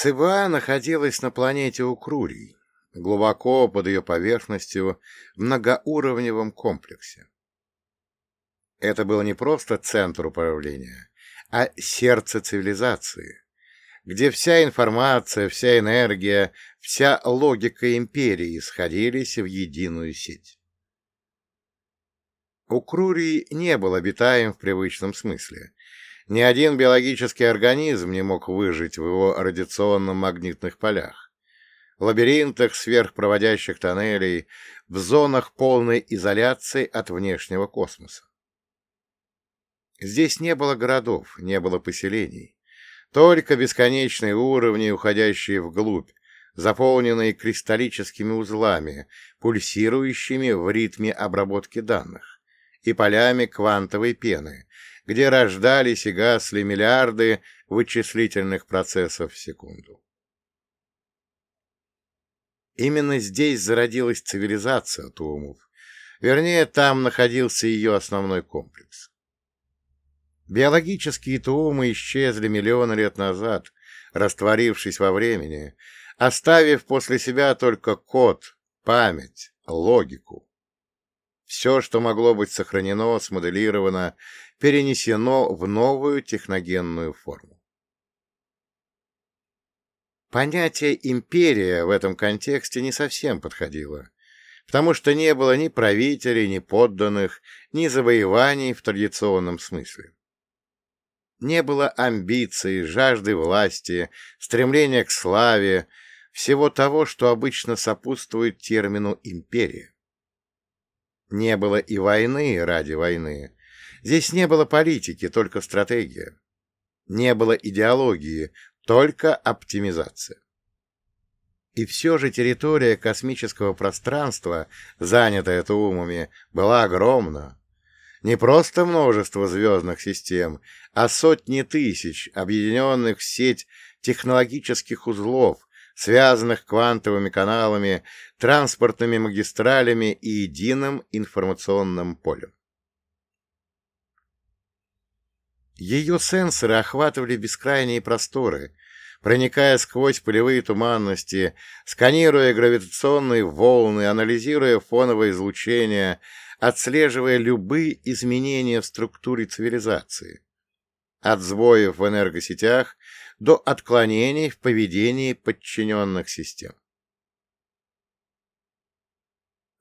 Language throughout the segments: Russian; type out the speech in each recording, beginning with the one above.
ЦБА находилась на планете Укрурий, глубоко под ее поверхностью в многоуровневом комплексе. Это был не просто центр управления, а сердце цивилизации, где вся информация, вся энергия, вся логика империи сходились в единую сеть. У Крурии не был обитаем в привычном смысле. Ни один биологический организм не мог выжить в его радиационно-магнитных полях, в лабиринтах сверхпроводящих тоннелей, в зонах полной изоляции от внешнего космоса. Здесь не было городов, не было поселений, только бесконечные уровни, уходящие вглубь, заполненные кристаллическими узлами, пульсирующими в ритме обработки данных, и полями квантовой пены, где рождались и гасли миллиарды вычислительных процессов в секунду. Именно здесь зародилась цивилизация Туумов, вернее, там находился ее основной комплекс. Биологические туумы исчезли миллионы лет назад, растворившись во времени, оставив после себя только код, память, логику. Все, что могло быть сохранено, смоделировано, перенесено в новую техногенную форму. Понятие «империя» в этом контексте не совсем подходило, потому что не было ни правителей, ни подданных, ни завоеваний в традиционном смысле. Не было амбиций, жажды власти, стремления к славе, всего того, что обычно сопутствует термину «империя». Не было и войны ради войны. Здесь не было политики, только стратегия. Не было идеологии, только оптимизация. И все же территория космического пространства, занятая Туумами, была огромна, не просто множество звездных систем, а сотни тысяч, объединенных в сеть технологических узлов, связанных квантовыми каналами, транспортными магистралями и единым информационным полем. Ее сенсоры охватывали бескрайние просторы, проникая сквозь полевые туманности, сканируя гравитационные волны, анализируя фоновое излучение, отслеживая любые изменения в структуре цивилизации, от сбоев в энергосетях до отклонений в поведении подчиненных систем.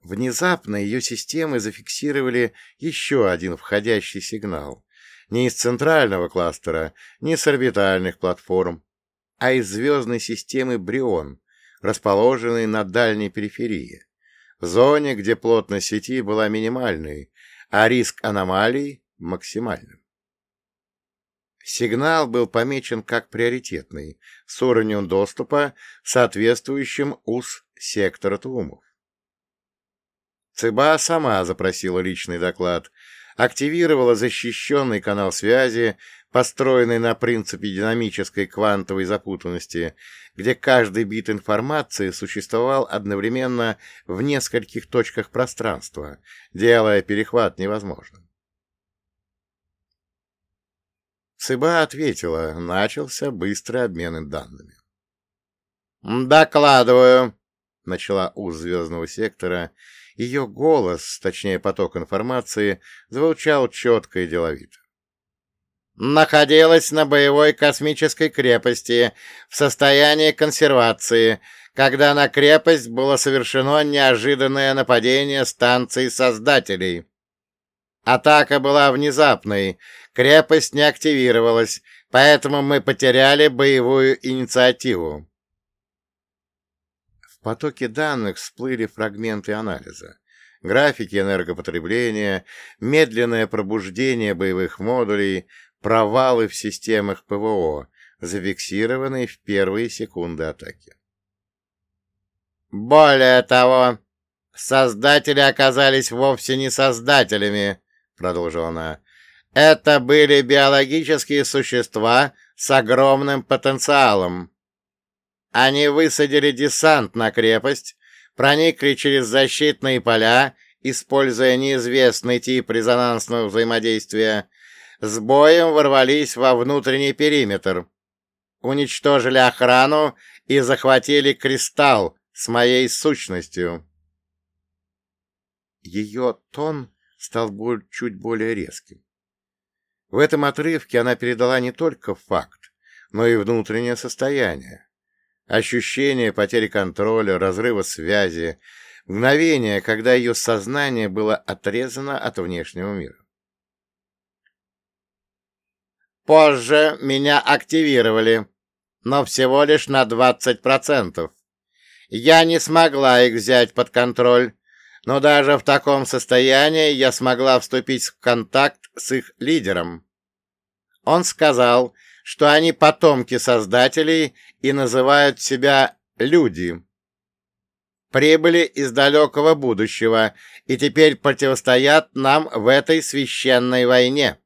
Внезапно ее системы зафиксировали еще один входящий сигнал, не из центрального кластера, не с орбитальных платформ, а из звездной системы Брион, расположенной на дальней периферии в зоне, где плотность сети была минимальной, а риск аномалий — максимальным. Сигнал был помечен как приоритетный, с уровнем доступа, соответствующим УС сектора Тумов. ЦБА сама запросила личный доклад, активировала защищенный канал связи, построенный на принципе динамической квантовой запутанности, где каждый бит информации существовал одновременно в нескольких точках пространства, делая перехват невозможным. ЦБА ответила, начался быстрый обмен данными. «Докладываю», — начала УЗ звездного сектора, — ее голос, точнее поток информации, звучал четко и деловито. Находилась на боевой космической крепости в состоянии консервации, когда на крепость было совершено неожиданное нападение станций создателей. Атака была внезапной, крепость не активировалась, поэтому мы потеряли боевую инициативу потоке данных всплыли фрагменты анализа. Графики энергопотребления, медленное пробуждение боевых модулей, провалы в системах ПВО, зафиксированные в первые секунды атаки. «Более того, создатели оказались вовсе не создателями», — продолжила она. «Это были биологические существа с огромным потенциалом. Они высадили десант на крепость, проникли через защитные поля, используя неизвестный тип резонансного взаимодействия, с боем ворвались во внутренний периметр. уничтожили охрану и захватили кристалл с моей сущностью. Ее тон стал чуть более резким. В этом отрывке она передала не только факт, но и внутреннее состояние. Ощущение потери контроля, разрыва связи, мгновение, когда ее сознание было отрезано от внешнего мира. Позже меня активировали, но всего лишь на 20%. Я не смогла их взять под контроль, но даже в таком состоянии я смогла вступить в контакт с их лидером. Он сказал, что они потомки создателей и называют себя «люди». Прибыли из далекого будущего и теперь противостоят нам в этой священной войне.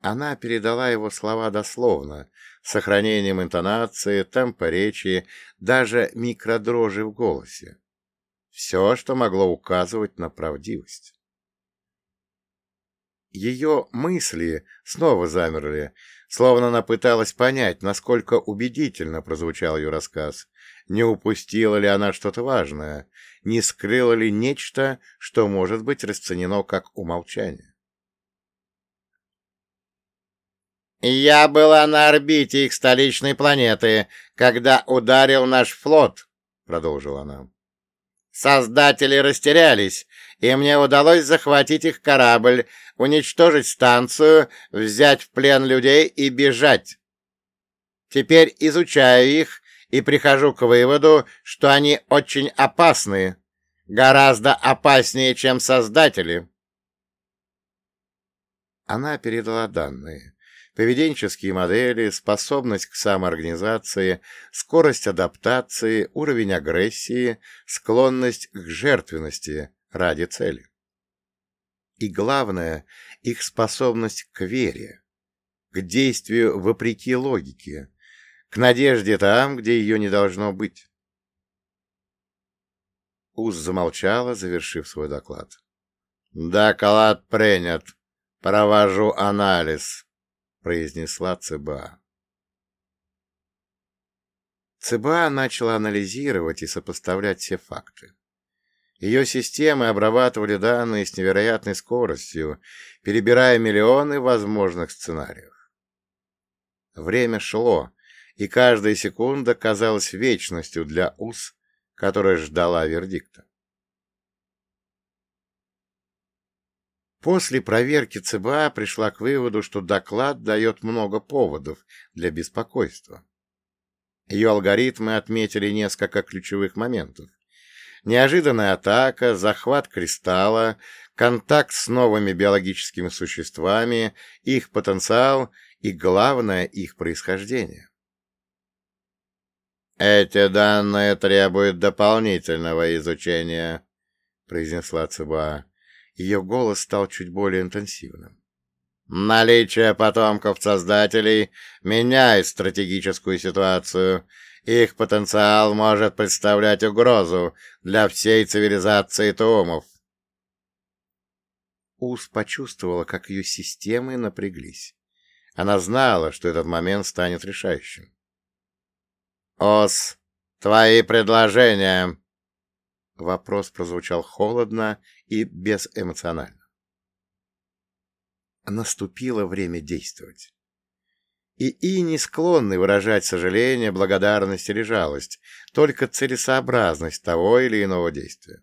Она передала его слова дословно, сохранением интонации, темпа речи, даже микродрожи в голосе. Все, что могло указывать на правдивость. Ее мысли снова замерли, словно она пыталась понять, насколько убедительно прозвучал ее рассказ, не упустила ли она что-то важное, не скрыла ли нечто, что может быть расценено как умолчание. «Я была на орбите их столичной планеты, когда ударил наш флот», — продолжила она. «Создатели растерялись, и мне удалось захватить их корабль, уничтожить станцию, взять в плен людей и бежать. Теперь изучаю их и прихожу к выводу, что они очень опасны, гораздо опаснее, чем создатели». Она передала данные поведенческие модели, способность к самоорганизации, скорость адаптации, уровень агрессии, склонность к жертвенности ради цели. И главное, их способность к вере, к действию вопреки логике, к надежде там, где ее не должно быть. Уз замолчала, завершив свой доклад. «Доклад принят. Провожу анализ», произнесла ЦБА. ЦБА начала анализировать и сопоставлять все факты. Ее системы обрабатывали данные с невероятной скоростью, перебирая миллионы возможных сценариев. Время шло, и каждая секунда казалась вечностью для УС, которая ждала вердикта. После проверки ЦБА пришла к выводу, что доклад дает много поводов для беспокойства. Ее алгоритмы отметили несколько ключевых моментов. Неожиданная атака, захват кристалла, контакт с новыми биологическими существами, их потенциал и, главное, их происхождение. «Эти данные требуют дополнительного изучения», — произнесла ЦБА. Ее голос стал чуть более интенсивным. Наличие потомков-создателей меняет стратегическую ситуацию. Их потенциал может представлять угрозу для всей цивилизации Туумов. Ус почувствовала, как ее системы напряглись. Она знала, что этот момент станет решающим. «Ос, твои предложения!» Вопрос прозвучал холодно и безэмоционально. Наступило время действовать. И и не склонны выражать сожаление, благодарность или жалость, только целесообразность того или иного действия.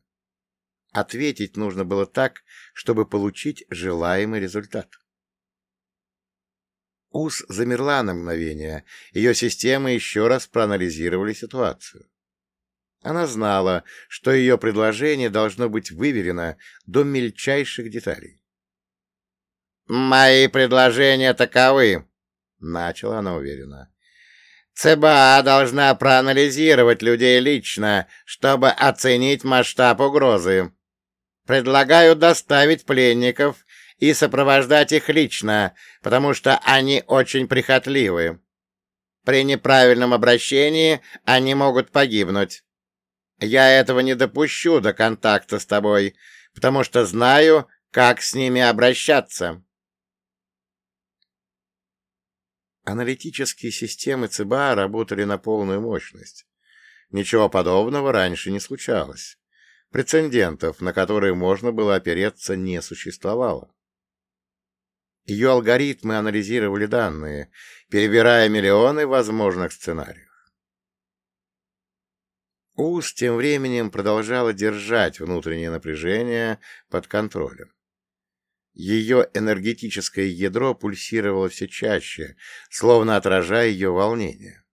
Ответить нужно было так, чтобы получить желаемый результат. УС замерла на мгновение, ее системы еще раз проанализировали ситуацию. Она знала, что ее предложение должно быть выверено до мельчайших деталей. «Мои предложения таковы», — начала она уверенно. «ЦБА должна проанализировать людей лично, чтобы оценить масштаб угрозы. Предлагаю доставить пленников и сопровождать их лично, потому что они очень прихотливы. При неправильном обращении они могут погибнуть. Я этого не допущу до контакта с тобой, потому что знаю, как с ними обращаться. Аналитические системы ЦБА работали на полную мощность. Ничего подобного раньше не случалось. Прецедентов, на которые можно было опереться, не существовало. Ее алгоритмы анализировали данные, перебирая миллионы возможных сценариев. УС тем временем продолжала держать внутреннее напряжение под контролем. Ее энергетическое ядро пульсировало все чаще, словно отражая ее волнение.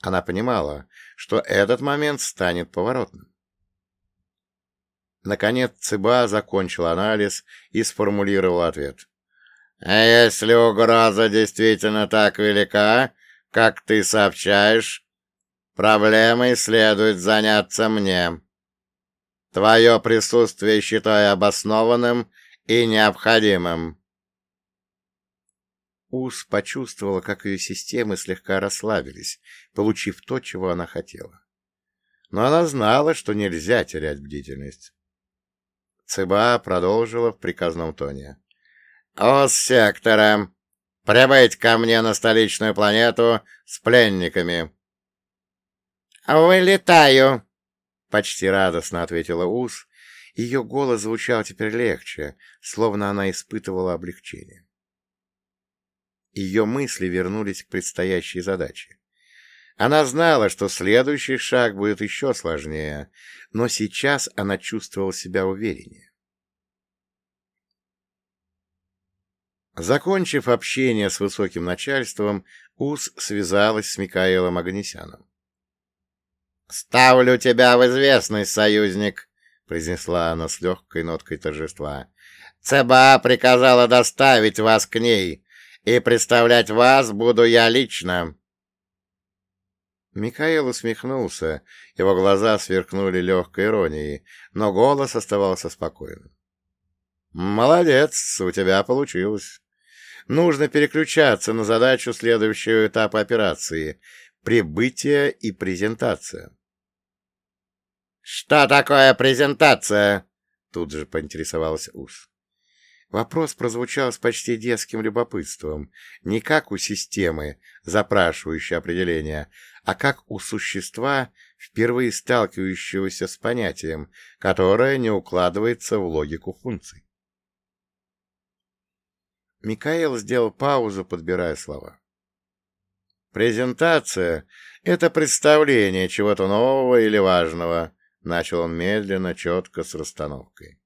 Она понимала, что этот момент станет поворотным. Наконец ЦБА закончил анализ и сформулировал ответ. «А если угроза действительно так велика, как ты сообщаешь, проблемой следует заняться мне. Твое присутствие считаю обоснованным и необходимым». Ус почувствовала, как ее системы слегка расслабились, получив то, чего она хотела. Но она знала, что нельзя терять бдительность. ЦБА продолжила в приказном тоне. «Ос сектора! Прибыть ко мне на столичную планету с пленниками!» «Вылетаю!» — почти радостно ответила Ус. Ее голос звучал теперь легче, словно она испытывала облегчение. Ее мысли вернулись к предстоящей задаче. Она знала, что следующий шаг будет еще сложнее, но сейчас она чувствовала себя увереннее. Закончив общение с высоким начальством, УС связалась с Микаэлом Агнесяном. «Ставлю тебя в известность, союзник», — произнесла она с легкой ноткой торжества. «ЦБА приказала доставить вас к ней, и представлять вас буду я лично». Михаил усмехнулся, его глаза сверкнули легкой иронией, но голос оставался спокойным. «Молодец, у тебя получилось. Нужно переключаться на задачу следующего этапа операции — прибытие и презентация». «Что такое презентация?» — тут же поинтересовался Ус. Вопрос прозвучал с почти детским любопытством, не как у системы, запрашивающей определение, а как у существа, впервые сталкивающегося с понятием, которое не укладывается в логику функций. Микаэл сделал паузу, подбирая слова. «Презентация — это представление чего-то нового или важного», — начал он медленно, четко, с расстановкой.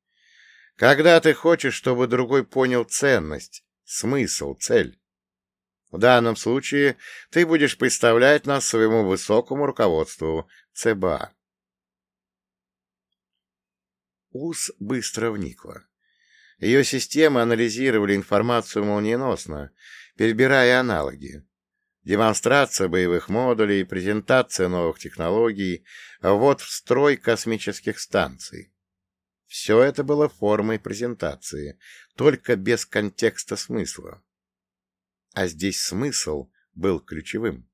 Когда ты хочешь, чтобы другой понял ценность, смысл, цель. В данном случае ты будешь представлять нас своему высокому руководству ЦБА. УС быстро вникла. Ее системы анализировали информацию молниеносно, перебирая аналоги. Демонстрация боевых модулей, презентация новых технологий, ввод в строй космических станций. Все это было формой презентации, только без контекста смысла. А здесь смысл был ключевым.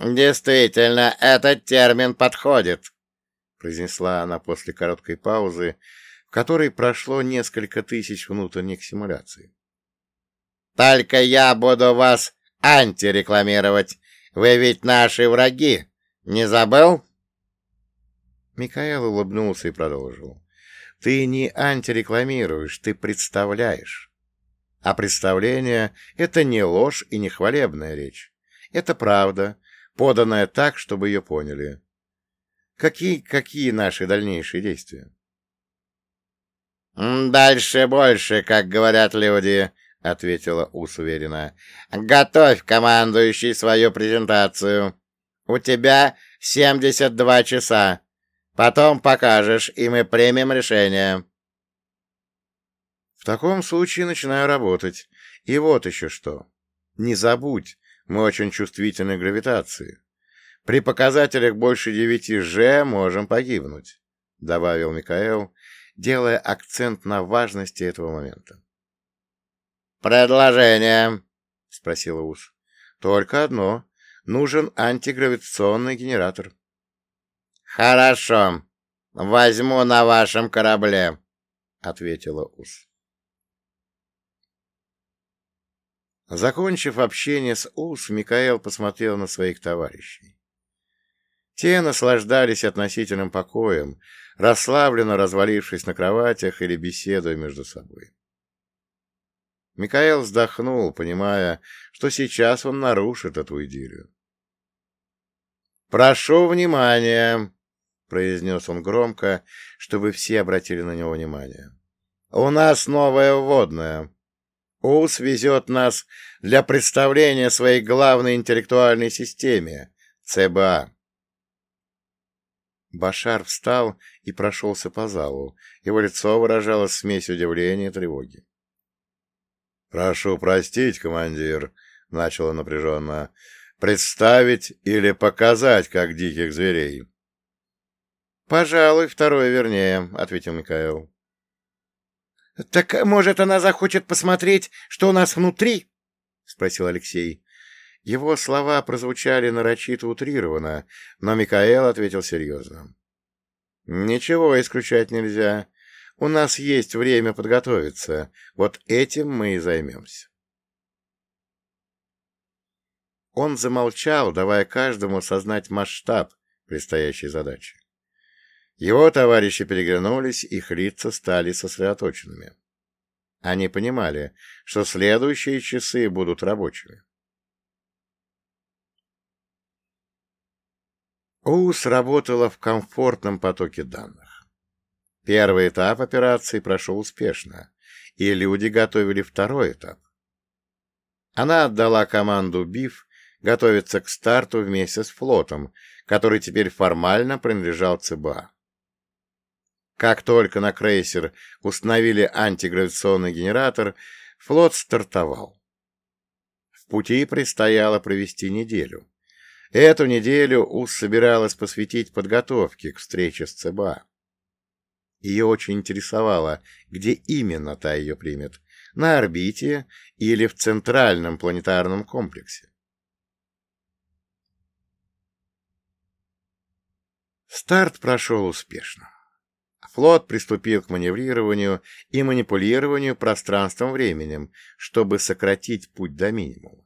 «Действительно, этот термин подходит», — произнесла она после короткой паузы, в которой прошло несколько тысяч внутренних симуляций. «Только я буду вас антирекламировать. Вы ведь наши враги. Не забыл?» Михаил улыбнулся и продолжил. «Ты не антирекламируешь, ты представляешь. А представление — это не ложь и не хвалебная речь. Это правда, поданная так, чтобы ее поняли. Какие, какие наши дальнейшие действия?» «Дальше больше, как говорят люди», — ответила Ус уверенно. «Готовь, командующий, свою презентацию. У тебя семьдесят два часа. Потом покажешь, и мы примем решение. В таком случае начинаю работать. И вот еще что. Не забудь, мы очень чувствительны к гравитации. При показателях больше девяти Ж можем погибнуть, — добавил Микаэл, делая акцент на важности этого момента. «Предложение?» — спросил Ус. «Только одно. Нужен антигравитационный генератор». «Хорошо. Возьму на вашем корабле», — ответила Ус. Закончив общение с Ус, Микаэл посмотрел на своих товарищей. Те наслаждались относительным покоем, расслабленно развалившись на кроватях или беседуя между собой. Микаэл вздохнул, понимая, что сейчас он нарушит эту идиллию. «Прошу внимания!» — произнес он громко, чтобы все обратили на него внимание. «У нас новая вводная. УС везет нас для представления своей главной интеллектуальной системе — ЦБА». Башар встал и прошелся по залу. Его лицо выражало смесь удивления и тревоги. «Прошу простить, командир», — начал он напряженно, — «представить или показать, как диких зверей?» «Пожалуй, второе вернее», — ответил Михаил. «Так, может, она захочет посмотреть, что у нас внутри?» — спросил Алексей. Его слова прозвучали нарочито утрированно, но Михаил ответил серьезно. «Ничего исключать нельзя. У нас есть время подготовиться. Вот этим мы и займемся. Он замолчал, давая каждому осознать масштаб предстоящей задачи. Его товарищи переглянулись, их лица стали сосредоточенными. Они понимали, что следующие часы будут рабочими. УС работала в комфортном потоке данных. Первый этап операции прошел успешно, и люди готовили второй этап. Она отдала команду БИФ готовиться к старту вместе с флотом, который теперь формально принадлежал ЦБА. Как только на крейсер установили антигравитационный генератор, флот стартовал. В пути предстояло провести неделю. Эту неделю УС собиралась посвятить подготовке к встрече с ЦБА. Ее очень интересовало, где именно та ее примет — на орбите или в центральном планетарном комплексе. Старт прошел успешно. Флот приступил к маневрированию и манипулированию пространством-временем, чтобы сократить путь до минимума.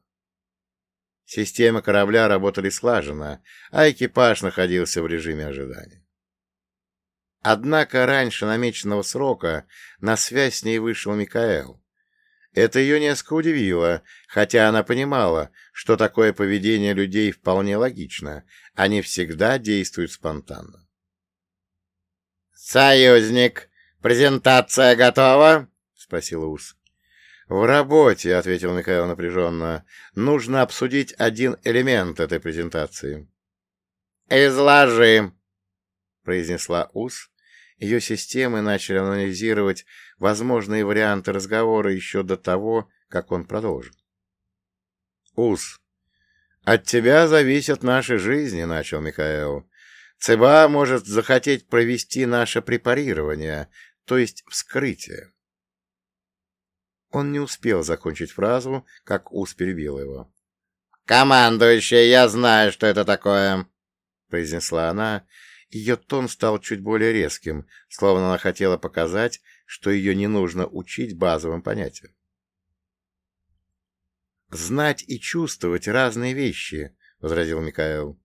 Системы корабля работали слаженно, а экипаж находился в режиме ожидания. Однако раньше намеченного срока на связь с ней вышел Микаэл. Это ее несколько удивило, хотя она понимала, что такое поведение людей вполне логично, они всегда действуют спонтанно. «Союзник, презентация готова?» — спросил Ус. «В работе», — ответил Михаил напряженно, — «нужно обсудить один элемент этой презентации». «Изложи», — произнесла Ус. Ее системы начали анализировать возможные варианты разговора еще до того, как он продолжил. «Ус, от тебя зависят наши жизни», — начал Михаил. «ЦБА может захотеть провести наше препарирование, то есть вскрытие». Он не успел закончить фразу, как Ус перебил его. «Командующий, я знаю, что это такое», — произнесла она. Ее тон стал чуть более резким, словно она хотела показать, что ее не нужно учить базовым понятиям. «Знать и чувствовать разные вещи», — возразил Михаил.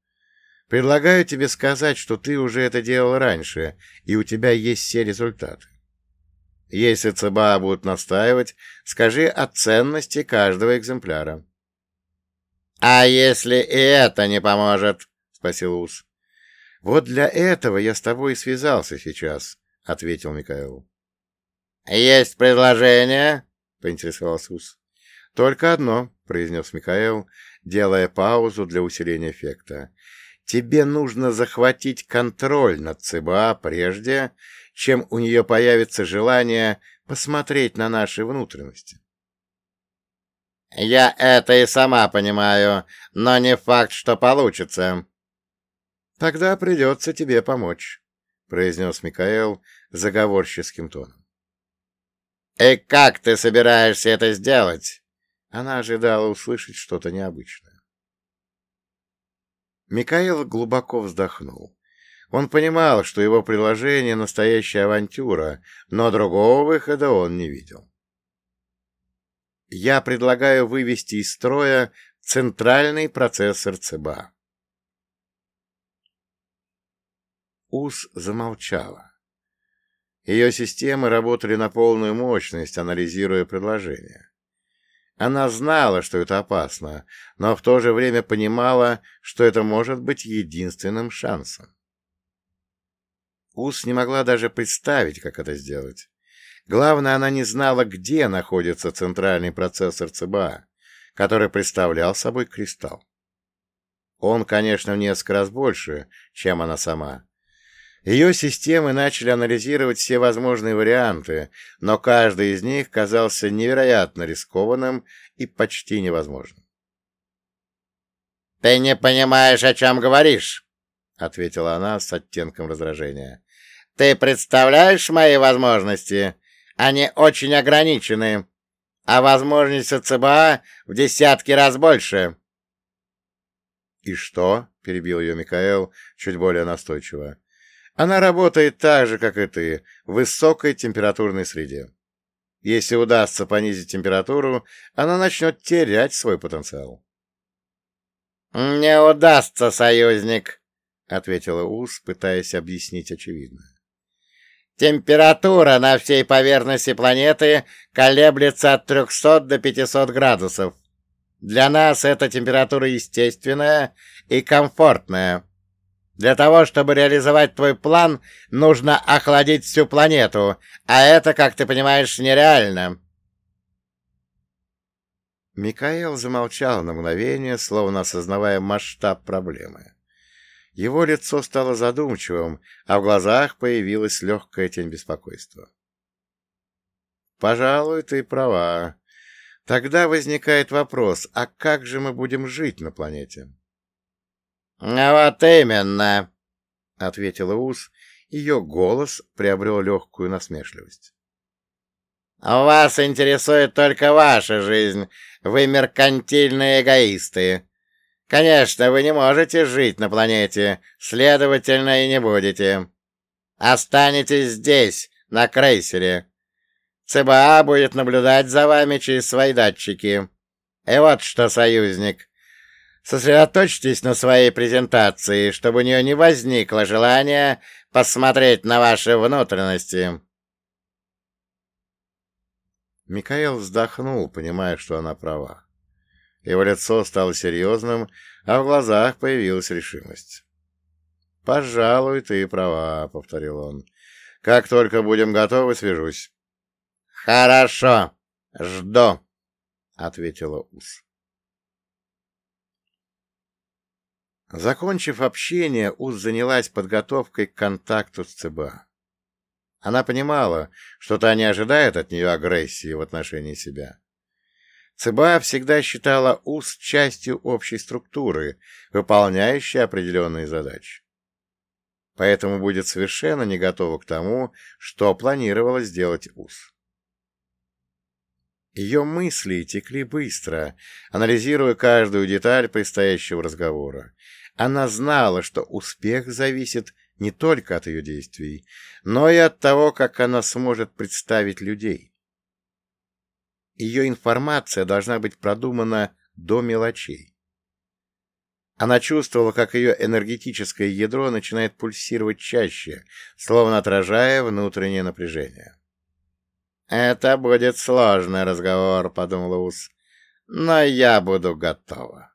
«Предлагаю тебе сказать, что ты уже это делал раньше, и у тебя есть все результаты. Если ЦБА будут настаивать, скажи о ценности каждого экземпляра. — А если и это не поможет? — спросил Ус. — Вот для этого я с тобой и связался сейчас, — ответил Михаил. — Есть предложение? — поинтересовался Ус. — Только одно, — произнес Михаил, делая паузу для усиления эффекта. — Тебе нужно захватить контроль над ЦБА прежде, чем у нее появится желание посмотреть на наши внутренности. «Я это и сама понимаю, но не факт, что получится». «Тогда придется тебе помочь», — произнес Микаэл заговорческим тоном. «И как ты собираешься это сделать?» Она ожидала услышать что-то необычное. Микаэл глубоко вздохнул. Он понимал, что его предложение — настоящая авантюра, но другого выхода он не видел. я предлагаю вывести из строя центральный процессор ЦБА. УС замолчала. Ее системы работали на полную мощность, анализируя предложение. Она знала, что это опасно, но в то же время понимала, что это может быть единственным шансом. Ус не могла даже представить, как это сделать. Главное, она не знала, где находится центральный процессор ЦБА, который представлял собой кристалл. Он, конечно, в несколько раз больше, чем она сама, ее системы начали анализировать все возможные варианты, но каждый из них казался невероятно рискованным и почти невозможным. «Ты не понимаешь, о чем говоришь», — ответила она с оттенком раздражения. «Ты представляешь мои возможности? Они очень ограничены, а возможности ЦБА в десятки раз больше». «И что?» — перебил ее Микаэл чуть более настойчиво. Она работает так же, как и ты, в высокой температурной среде. Если удастся понизить температуру, она начнет терять свой потенциал. «Не удастся, союзник», — ответила Ус, пытаясь объяснить очевидное. «Температура на всей поверхности планеты колеблется от 300 до 500 градусов. Для нас эта температура естественная и комфортная». Для того, чтобы реализовать твой план, нужно охладить всю планету, а это, как ты понимаешь, нереально. Микаэл замолчал на мгновение, словно осознавая масштаб проблемы. Его лицо стало задумчивым, а в глазах появилась легкая тень беспокойства. «Пожалуй, ты права. Тогда возникает вопрос, а как же мы будем жить на планете?» «Вот именно», — ответила Ус. Ее голос приобрел легкую насмешливость. «Вас интересует только ваша жизнь. Вы меркантильные эгоисты. Конечно, вы не можете жить на планете, следовательно, и не будете. Останетесь здесь, на крейсере. ЦБА будет наблюдать за вами через свои датчики. И вот что, союзник, Сосредоточьтесь на своей презентации, чтобы у нее не возникло желания посмотреть на ваши внутренности. Микаэл вздохнул, понимая, что она права. Его лицо стало серьезным, а в глазах появилась решимость. «Пожалуй, ты права», — повторил он. «Как только будем готовы, свяжусь». «Хорошо, жду», — ответила Ус. Закончив общение, Уз занялась подготовкой к контакту с ЦБА. Она понимала, что та не ожидает от нее агрессии в отношении себя. ЦБА всегда считала УЗ частью общей структуры, выполняющей определенные задачи. Поэтому будет совершенно не готова к тому, что планировала сделать УЗ. Ее мысли текли быстро, анализируя каждую деталь предстоящего разговора, она знала, что успех зависит не только от ее действий, но и от того, как она сможет представить людей. Ее информация должна быть продумана до мелочей. Она чувствовала, как ее энергетическое ядро начинает пульсировать чаще, словно отражая внутреннее напряжение. «Это будет сложный разговор», — подумала Ус, — «но я буду готова».